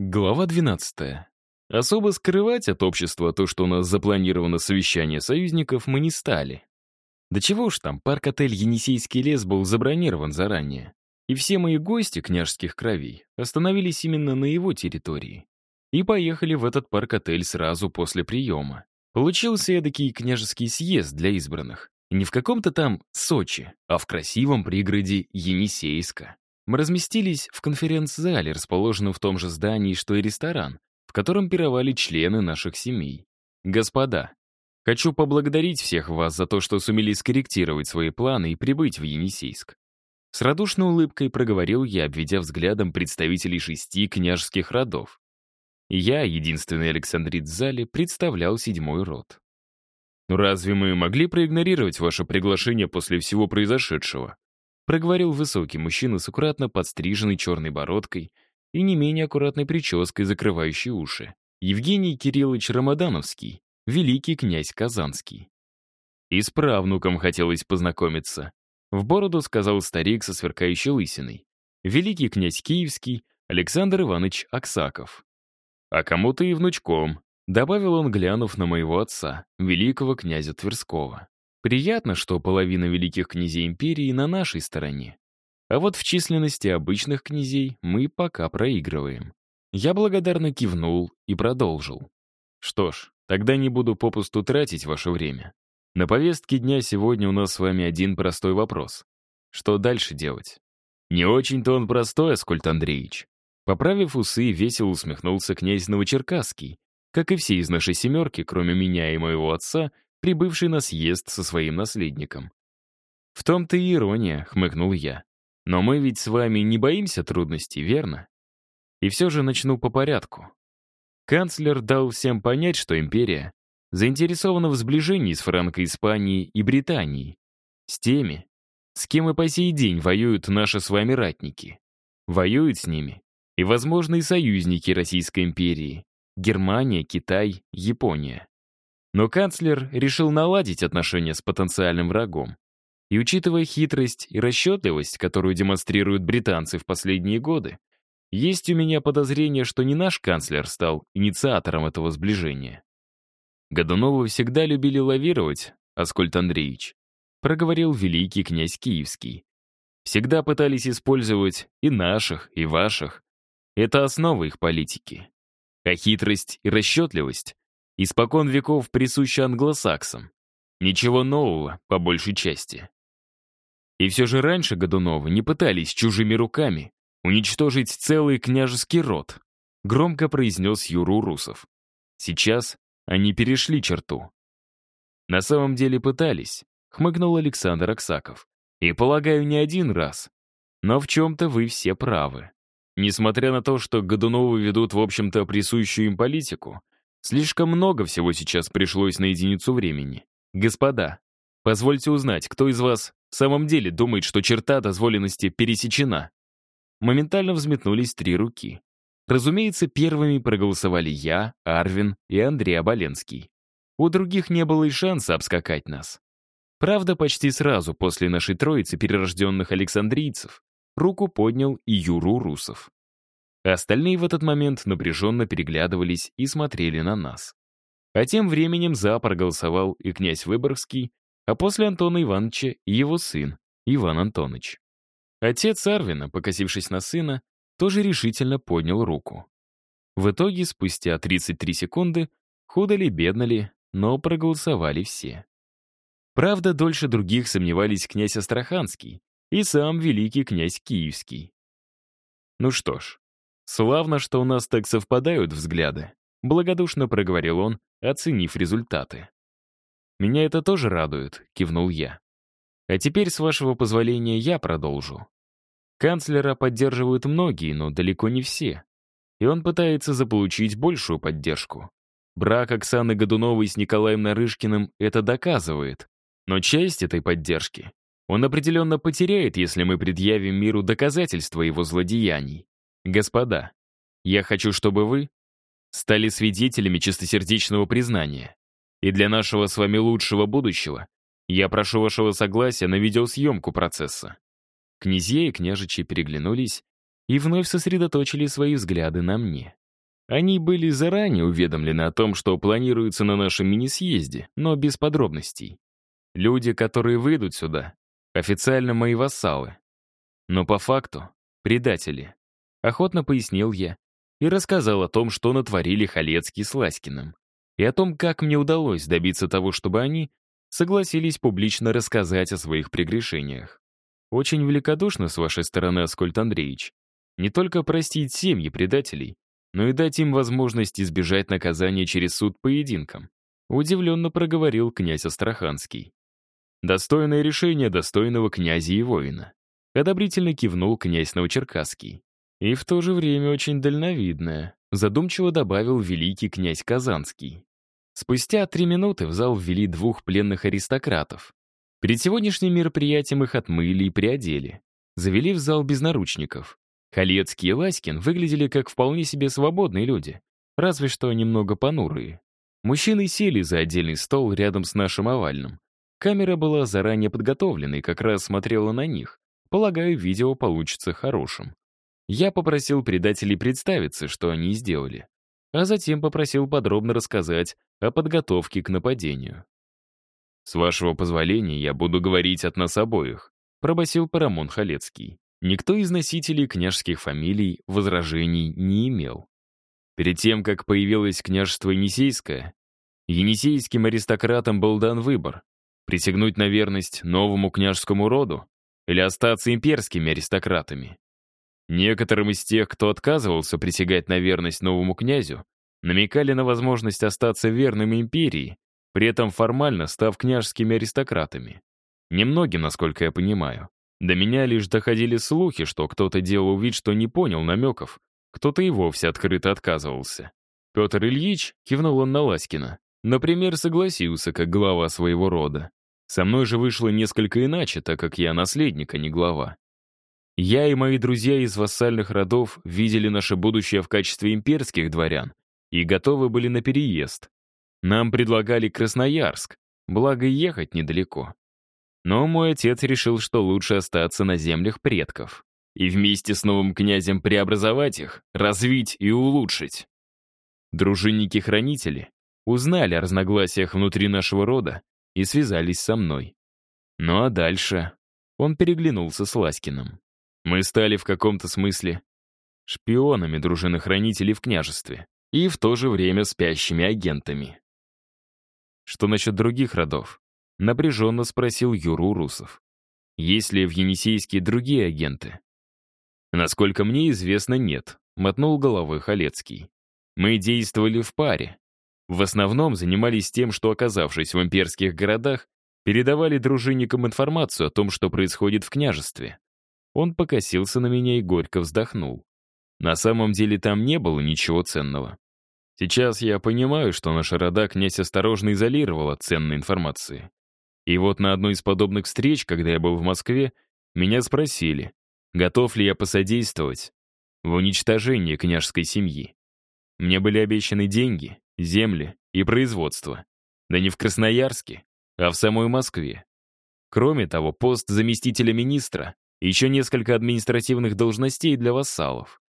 Глава 12. Особо скрывать от общества то, что у нас запланировано совещание союзников, мы не стали. Да чего уж там, парк-отель «Енисейский лес» был забронирован заранее. И все мои гости княжеских кровей остановились именно на его территории. И поехали в этот парк-отель сразу после приема. Получился эдакий княжеский съезд для избранных. не в каком-то там Сочи, а в красивом пригороде Енисейска. Мы разместились в конференц-зале, расположенном в том же здании, что и ресторан, в котором пировали члены наших семей. Господа, хочу поблагодарить всех вас за то, что сумели скорректировать свои планы и прибыть в Енисейск. С радушной улыбкой проговорил я, обведя взглядом представителей шести княжеских родов. Я, единственный Александрит в зале, представлял седьмой род. «Ну разве мы могли проигнорировать ваше приглашение после всего произошедшего?» Проговорил высокий мужчина с аккуратно подстриженной черной бородкой и не менее аккуратной прической, закрывающей уши. Евгений Кириллович Рамадановский, великий князь Казанский. И с правнуком хотелось познакомиться. В бороду сказал старик со сверкающей лысиной. Великий князь Киевский Александр Иванович Аксаков. А кому-то и внучком, добавил он, глянув на моего отца, великого князя Тверского. Приятно, что половина великих князей империи на нашей стороне. А вот в численности обычных князей мы пока проигрываем. Я благодарно кивнул и продолжил. Что ж, тогда не буду попусту тратить ваше время. На повестке дня сегодня у нас с вами один простой вопрос. Что дальше делать? Не очень-то он простой, Аскольд Андреевич. Поправив усы, весело усмехнулся князь Новочеркасский. Как и все из нашей семерки, кроме меня и моего отца, прибывший на съезд со своим наследником. «В том-то и ирония», — хмыкнул я. «Но мы ведь с вами не боимся трудностей, верно?» И все же начну по порядку. Канцлер дал всем понять, что империя заинтересована в сближении с Франко-Испанией и Британией, с теми, с кем и по сей день воюют наши с вами ратники. Воюют с ними и, возможно, и союзники Российской империи, Германия, Китай, Япония. Но канцлер решил наладить отношения с потенциальным врагом. И учитывая хитрость и расчетливость, которую демонстрируют британцы в последние годы, есть у меня подозрение, что не наш канцлер стал инициатором этого сближения. Годуновы всегда любили лавировать, Аскольд Андреевич, проговорил великий князь Киевский. Всегда пытались использовать и наших, и ваших. Это основа их политики. А хитрость и расчетливость испокон веков присуща англосаксам. Ничего нового, по большей части. И все же раньше Годуновы не пытались чужими руками уничтожить целый княжеский род, громко произнес Юру Русов. Сейчас они перешли черту. На самом деле пытались, хмыкнул Александр Аксаков. И, полагаю, не один раз. Но в чем-то вы все правы. Несмотря на то, что Годуновы ведут, в общем-то, присущую им политику, Слишком много всего сейчас пришлось на единицу времени. Господа, позвольте узнать, кто из вас в самом деле думает, что черта дозволенности пересечена? Моментально взметнулись три руки. Разумеется, первыми проголосовали я, Арвин и Андрей Оболенский. У других не было и шанса обскакать нас. Правда, почти сразу после нашей троицы перерожденных александрийцев руку поднял и Юру Русов. Остальные в этот момент напряженно переглядывались и смотрели на нас. А тем временем за проголосовал и князь Выборгский, а после Антона Ивановича и его сын, Иван Антонович. Отец Арвина, покосившись на сына, тоже решительно поднял руку. В итоге, спустя 33 секунды, худо ли, бедно ли, но проголосовали все. Правда, дольше других сомневались князь Астраханский и сам великий князь Киевский. Ну что ж, «Славно, что у нас так совпадают взгляды», — благодушно проговорил он, оценив результаты. «Меня это тоже радует», — кивнул я. «А теперь, с вашего позволения, я продолжу. Канцлера поддерживают многие, но далеко не все. И он пытается заполучить большую поддержку. Брак Оксаны Годуновой с Николаем Нарышкиным это доказывает. Но часть этой поддержки он определенно потеряет, если мы предъявим миру доказательства его злодеяний. Господа, я хочу, чтобы вы стали свидетелями чистосердечного признания. И для нашего с вами лучшего будущего я прошу вашего согласия на видеосъемку процесса». Князья и княжичи переглянулись и вновь сосредоточили свои взгляды на мне. Они были заранее уведомлены о том, что планируется на нашем мини-съезде, но без подробностей. Люди, которые выйдут сюда, официально мои вассалы. Но по факту — предатели. Охотно пояснил я и рассказал о том, что натворили Халецкий с Ласькиным, и о том, как мне удалось добиться того, чтобы они согласились публично рассказать о своих прегрешениях. Очень великодушно с вашей стороны, Аскольд Андреевич. Не только простить семьи предателей, но и дать им возможность избежать наказания через суд поединком. Удивленно проговорил князь Астраханский. Достойное решение достойного князя и воина. Одобрительно кивнул князь Новочеркасский. И в то же время очень дальновидное, задумчиво добавил великий князь Казанский. Спустя три минуты в зал ввели двух пленных аристократов. Перед сегодняшним мероприятием их отмыли и приодели. Завели в зал без наручников. Халецкий и Ласькин выглядели как вполне себе свободные люди, разве что немного понурые. Мужчины сели за отдельный стол рядом с нашим овальным. Камера была заранее подготовлена и как раз смотрела на них. Полагаю, видео получится хорошим. Я попросил предателей представиться, что они сделали, а затем попросил подробно рассказать о подготовке к нападению. «С вашего позволения я буду говорить от нас обоих», пробасил Парамон Халецкий. Никто из носителей княжеских фамилий возражений не имел. Перед тем, как появилось княжество Енисейское, енисейским аристократам был дан выбор — присягнуть на верность новому княжескому роду или остаться имперскими аристократами. Некоторым из тех, кто отказывался присягать на верность новому князю, намекали на возможность остаться верными империи, при этом формально став княжескими аристократами. Немногим, насколько я понимаю. До меня лишь доходили слухи, что кто-то делал вид, что не понял намеков, кто-то и вовсе открыто отказывался. Петр Ильич, кивнул он на Ласькина, например, согласился как глава своего рода. Со мной же вышло несколько иначе, так как я наследник, а не глава. Я и мои друзья из вассальных родов видели наше будущее в качестве имперских дворян и готовы были на переезд. Нам предлагали Красноярск, благо ехать недалеко. Но мой отец решил, что лучше остаться на землях предков и вместе с новым князем преобразовать их, развить и улучшить. Дружинники-хранители узнали о разногласиях внутри нашего рода и связались со мной. Ну а дальше он переглянулся с Ласкиным. Мы стали в каком-то смысле шпионами дружины-хранителей в княжестве и в то же время спящими агентами. Что насчет других родов? Напряженно спросил Юру Русов. Есть ли в Енисейске другие агенты? Насколько мне известно, нет, мотнул головой Халецкий. Мы действовали в паре. В основном занимались тем, что, оказавшись в имперских городах, передавали дружинникам информацию о том, что происходит в княжестве. Он покосился на меня и горько вздохнул. На самом деле там не было ничего ценного. Сейчас я понимаю, что наша рода князь осторожно изолировал от ценной информации. И вот на одной из подобных встреч, когда я был в Москве, меня спросили, готов ли я посодействовать в уничтожении княжской семьи. Мне были обещаны деньги, земли и производство. Да не в Красноярске, а в самой Москве. Кроме того, пост заместителя министра еще несколько административных должностей для вассалов.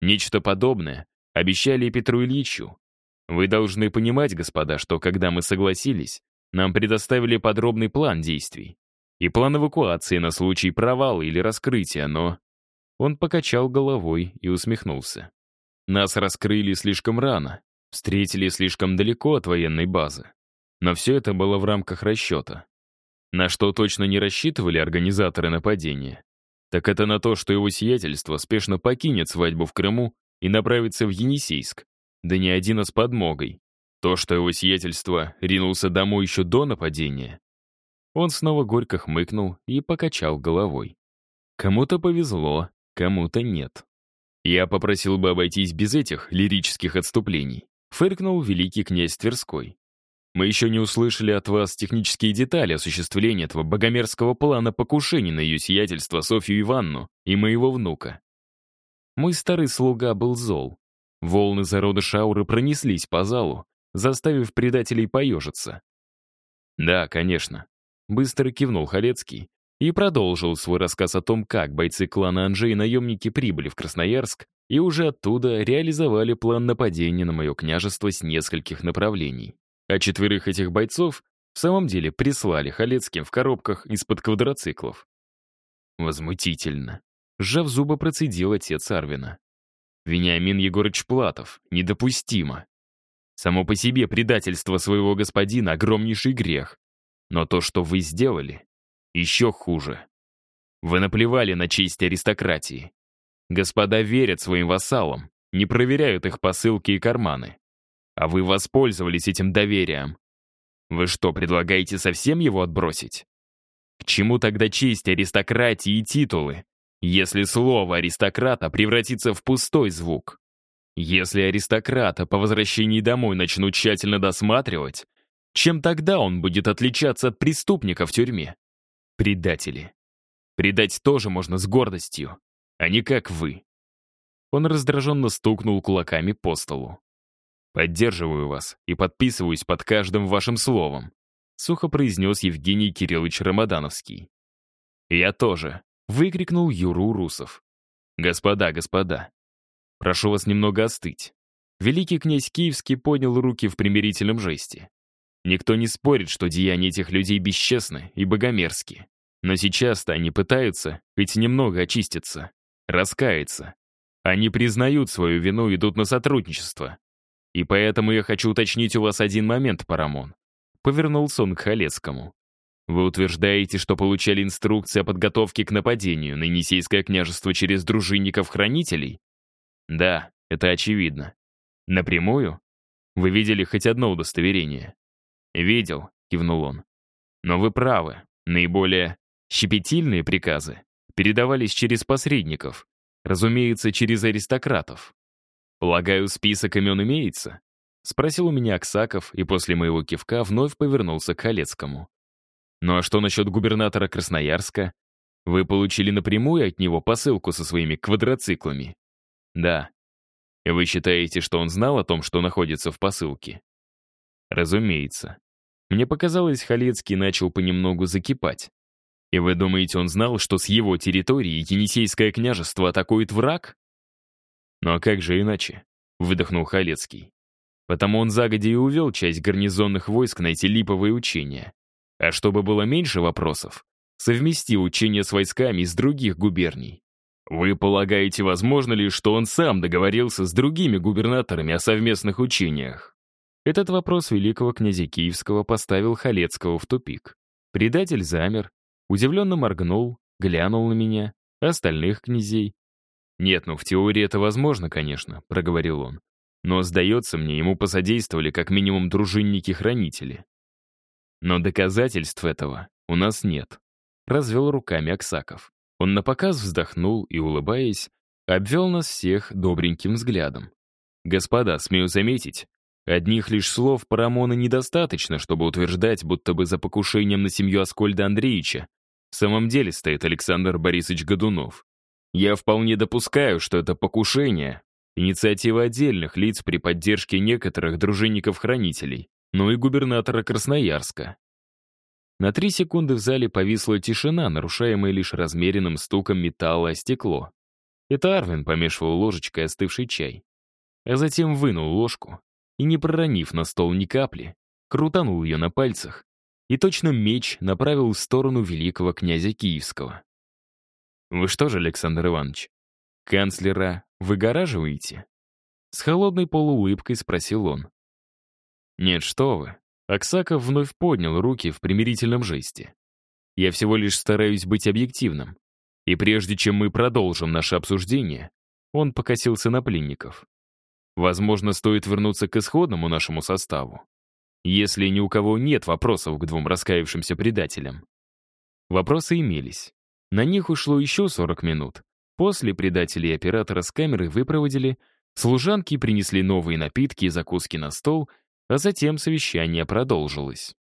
Нечто подобное обещали и Петру Ильичу. Вы должны понимать, господа, что когда мы согласились, нам предоставили подробный план действий и план эвакуации на случай провала или раскрытия, но... Он покачал головой и усмехнулся. Нас раскрыли слишком рано, встретили слишком далеко от военной базы. Но все это было в рамках расчета. На что точно не рассчитывали организаторы нападения, так это на то, что его сиятельство спешно покинет свадьбу в Крыму и направится в Енисейск, да не один, а с подмогой. То, что его сиятельство ринулся домой еще до нападения. Он снова горько хмыкнул и покачал головой. Кому-то повезло, кому-то нет. Я попросил бы обойтись без этих лирических отступлений. Фыркнул великий князь Тверской. Мы еще не услышали от вас технические детали осуществления этого богомерзкого плана покушений на ее сиятельство Софью Иванну и моего внука. Мой старый слуга был зол. Волны зарода Шауры пронеслись по залу, заставив предателей поежиться. «Да, конечно», — быстро кивнул Халецкий и продолжил свой рассказ о том, как бойцы клана Анжей и наемники прибыли в Красноярск и уже оттуда реализовали план нападения на мое княжество с нескольких направлений. А четверых этих бойцов в самом деле прислали Халецким в коробках из-под квадроциклов. Возмутительно. Сжав зубы, процедил отец Арвина. Вениамин Егорыч Платов. Недопустимо. Само по себе предательство своего господина — огромнейший грех. Но то, что вы сделали, еще хуже. Вы наплевали на честь аристократии. Господа верят своим вассалам, не проверяют их посылки и карманы. А вы воспользовались этим доверием. Вы что, предлагаете совсем его отбросить? К чему тогда честь аристократии и титулы, если слово аристократа превратится в пустой звук? Если аристократа по возвращении домой начнут тщательно досматривать, чем тогда он будет отличаться от преступника в тюрьме? Предатели. Предать тоже можно с гордостью, а не как вы. Он раздраженно стукнул кулаками по столу. «Поддерживаю вас и подписываюсь под каждым вашим словом», сухо произнес Евгений Кириллович Рамадановский. «Я тоже», — выкрикнул Юра Урусов. «Господа, господа, прошу вас немного остыть». Великий князь Киевский поднял руки в примирительном жесте. Никто не спорит, что деяния этих людей бесчестны и богомерзки. Но сейчас-то они пытаются хоть немного очиститься, раскаяться. Они признают свою вину и идут на сотрудничество. И поэтому я хочу уточнить у вас один момент, Парамон. Повернулся он к Халецкому. Вы утверждаете, что получали инструкции о подготовке к нападению на Енисейское княжество через дружинников-хранителей? Да, это очевидно. Напрямую? Вы видели хоть одно удостоверение? Видел, кивнул он. Но вы правы. Наиболее щепетильные приказы передавались через посредников, разумеется, через аристократов. «Полагаю, список имен имеется?» — спросил у меня Аксаков и после моего кивка вновь повернулся к Халецкому. «Ну а что насчет губернатора Красноярска? Вы получили напрямую от него посылку со своими квадроциклами?» «Да». «Вы считаете, что он знал о том, что находится в посылке?» «Разумеется». Мне показалось, Халецкий начал понемногу закипать. «И вы думаете, он знал, что с его территории Енисейское княжество атакует враг?» «Ну а как же иначе?» — выдохнул Халецкий. «Потому он загодя и увел часть гарнизонных войск на эти липовые учения. А чтобы было меньше вопросов, совмести учения с войсками из других губерний. Вы полагаете, возможно ли, что он сам договорился с другими губернаторами о совместных учениях?» Этот вопрос великого князя Киевского поставил Халецкого в тупик. Предатель замер, удивленно моргнул, глянул на меня, остальных князей, «Нет, ну в теории это возможно, конечно», — проговорил он. «Но, сдается мне, ему посодействовали как минимум дружинники-хранители. Но доказательств этого у нас нет», — развел руками Аксаков. Он напоказ вздохнул и, улыбаясь, обвел нас всех добреньким взглядом. «Господа, смею заметить, одних лишь слов Парамона недостаточно, чтобы утверждать, будто бы за покушением на семью Аскольда Андреевича в самом деле стоит Александр Борисович Годунов. Я вполне допускаю, что это покушение, инициатива отдельных лиц при поддержке некоторых дружинников-хранителей, но и губернатора Красноярска. На три секунды в зале повисла тишина, нарушаемая лишь размеренным стуком металла о стекло. Это Арвин помешивал ложечкой остывший чай. А затем вынул ложку и, не проронив на стол ни капли, крутанул ее на пальцах и точно меч направил в сторону великого князя Киевского. «Вы что же, Александр Иванович, канцлера выгораживаете?» С холодной полуулыбкой спросил он. «Нет, что вы». Аксаков вновь поднял руки в примирительном жесте. «Я всего лишь стараюсь быть объективным. И прежде чем мы продолжим наше обсуждение, он покосился на пленников. Возможно, стоит вернуться к исходному нашему составу, если ни у кого нет вопросов к двум раскаявшимся предателям. Вопросы имелись. На них ушло еще 40 минут. После предателей оператора с камеры выпроводили, служанки принесли новые напитки и закуски на стол, а затем совещание продолжилось.